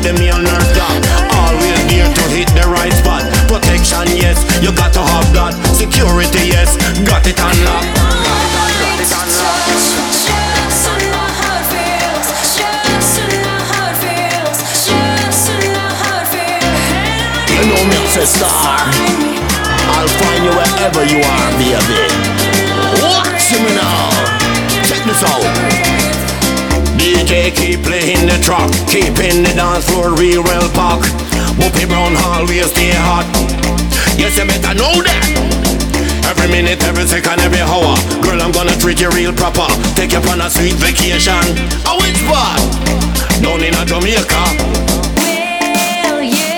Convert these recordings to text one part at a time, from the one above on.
inside the male nurse dog. Always near to hit the right spot. Protection, yes, you got to have that. Security, yes, got it unlocked. Got it unlocked. You know me, it's a star. I'll find you wherever you are, baby. Watch me now. Check this out. DJ keep playing the track, keeping the dance floor real well packed. Whoopi Brown always stay hot. Yes, you better know that. Every minute, every second, every hour Girl, I'm gonna treat you real proper Take you on a sweet vacation A which part? Down in a Jamaica Will you,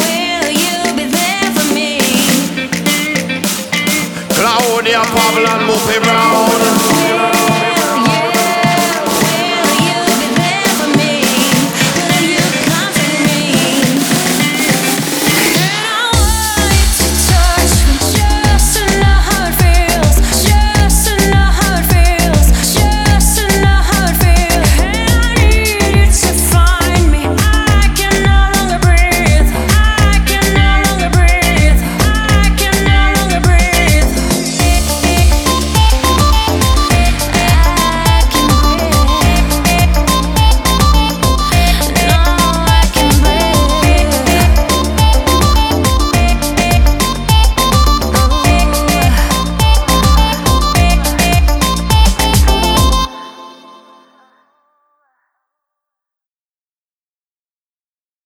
will you be there for me? Claudia Pavlan, Whoopi